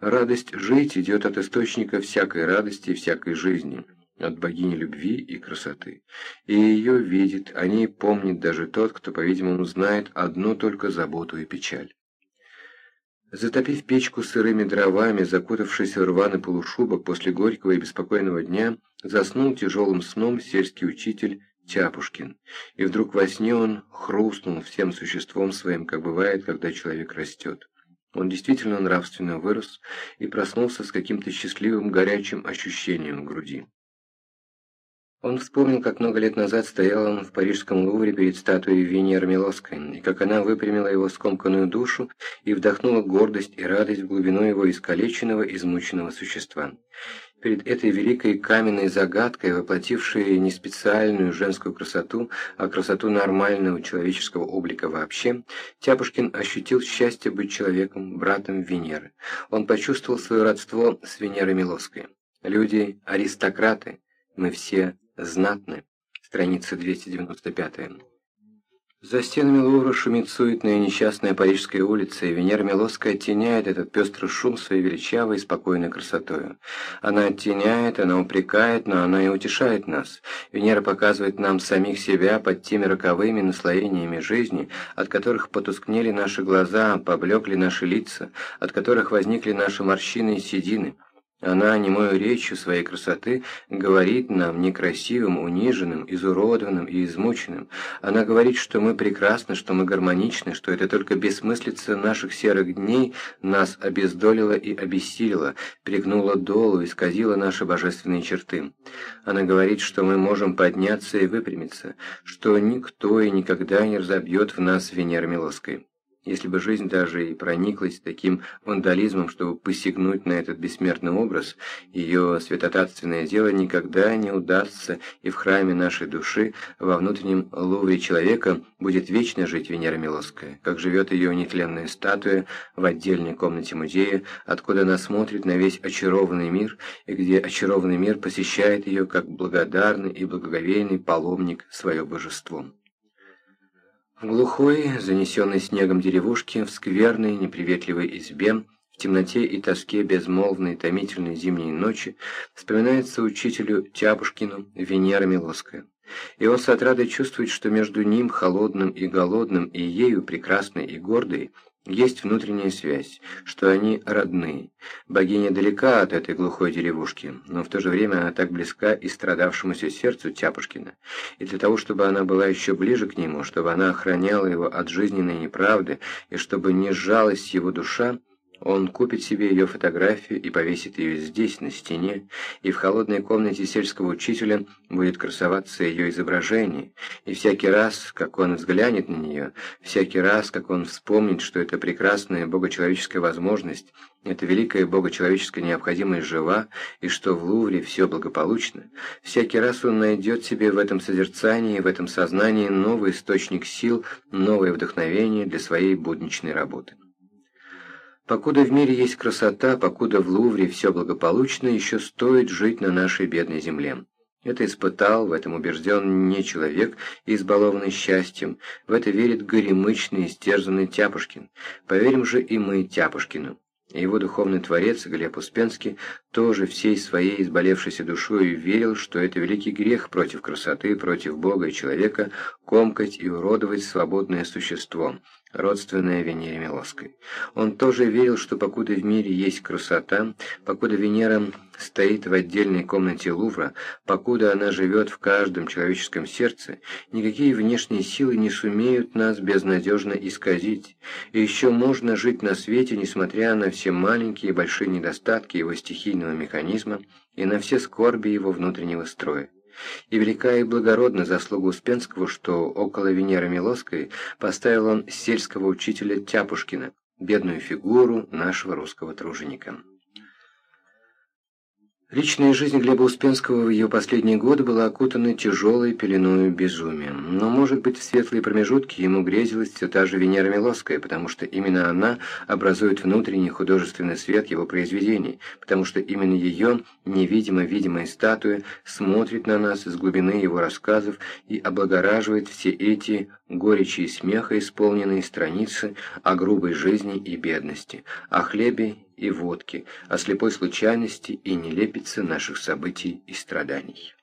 Радость жить идет от источника всякой радости и всякой жизни, от богини любви и красоты. И ее видит, о ней помнит даже тот, кто, по-видимому, знает одну только заботу и печаль. Затопив печку сырыми дровами, закутавшись в рваный полушубок после горького и беспокойного дня, заснул тяжелым сном сельский учитель Тяпушкин, и вдруг во сне он хрустнул всем существом своим, как бывает, когда человек растет. Он действительно нравственно вырос и проснулся с каким-то счастливым горячим ощущением в груди. Он вспомнил, как много лет назад стоял он в парижском Лувре перед статуей Венеры Милосской, и как она выпрямила его скомканную душу и вдохнула гордость и радость в глубину его искалеченного, измученного существа. Перед этой великой каменной загадкой, воплотившей не специальную женскую красоту, а красоту нормального человеческого облика вообще, Тяпушкин ощутил счастье быть человеком, братом Венеры. Он почувствовал свое родство с Венерой Милосской. Люди – аристократы, мы все знатны. Страница 295. За стенами Лувра шумит суетная несчастная Парижская улица, и Венера Милосская оттеняет этот пестрый шум своей величавой и спокойной красотою. Она оттеняет, она упрекает, но она и утешает нас. Венера показывает нам самих себя под теми роковыми наслоениями жизни, от которых потускнели наши глаза, поблекли наши лица, от которых возникли наши морщины и седины. Она немою речью своей красоты говорит нам некрасивым, униженным, изуродованным и измученным. Она говорит, что мы прекрасны, что мы гармоничны, что это только бессмыслица наших серых дней нас обездолила и обессилила, пригнула долу, исказила наши божественные черты. Она говорит, что мы можем подняться и выпрямиться, что никто и никогда не разобьет в нас Венеры Милоской. Если бы жизнь даже и прониклась таким вандализмом, чтобы посягнуть на этот бессмертный образ, ее святотатственное дело никогда не удастся, и в храме нашей души, во внутреннем лувре человека, будет вечно жить Венера Милосская, как живет ее нетленная статуя в отдельной комнате музея, откуда она смотрит на весь очарованный мир, и где очарованный мир посещает ее как благодарный и благоговейный паломник свое божество. В глухой, занесенной снегом деревушке, в скверной, неприветливой избе, в темноте и тоске безмолвной, томительной зимней ночи вспоминается учителю Тяпушкину Венера Милоская. И он с отрадой чувствует, что между ним, холодным и голодным, и ею, прекрасной и гордой, есть внутренняя связь, что они родные. Богиня далека от этой глухой деревушки, но в то же время она так близка и страдавшемуся сердцу Тяпушкина. И для того, чтобы она была еще ближе к нему, чтобы она охраняла его от жизненной неправды, и чтобы не сжалась его душа, он купит себе ее фотографию и повесит ее здесь, на стене, и в холодной комнате сельского учителя будет красоваться ее изображение, и всякий раз, как он взглянет на нее, всякий раз, как он вспомнит, что это прекрасная богочеловеческая возможность, эта великая богочеловеческая необходимость жива, и что в Лувре все благополучно, всякий раз он найдет себе в этом созерцании, в этом сознании новый источник сил, новое вдохновение для своей будничной работы. Покуда в мире есть красота, покуда в Лувре все благополучно, еще стоит жить на нашей бедной земле. Это испытал, в этом убежден не человек, избалованный счастьем, в это верит горемычный, истерзанный Тяпушкин. Поверим же и мы Тяпушкину. Его духовный творец Глеб Успенский тоже всей своей изболевшейся душой верил, что это великий грех против красоты, против Бога и человека, комкать и уродовать свободное существо, родственное Венере Милоской. Он тоже верил, что покуда в мире есть красота, покуда Венера стоит в отдельной комнате Лувра, покуда она живет в каждом человеческом сердце, никакие внешние силы не сумеют нас безнадежно исказить, и еще можно жить на свете, несмотря на все маленькие и большие недостатки его стихийного механизма и на все скорби его внутреннего строя. И велика и благородна заслуга Успенского, что около Венеры Милоской поставил он сельского учителя Тяпушкина, бедную фигуру нашего русского труженика. Личная жизнь Глеба Успенского в ее последние годы была окутана тяжелой пеленой безумия. Но, может быть, в светлые промежутки ему грезилась все та же Венера Милосская, потому что именно она образует внутренний художественный свет его произведений, потому что именно ее невидимо-видимая статуя смотрит на нас из глубины его рассказов и облагораживает все эти горечи и смеха исполненные страницы о грубой жизни и бедности, о хлебе и водки, о слепой случайности и нелепице наших событий и страданий.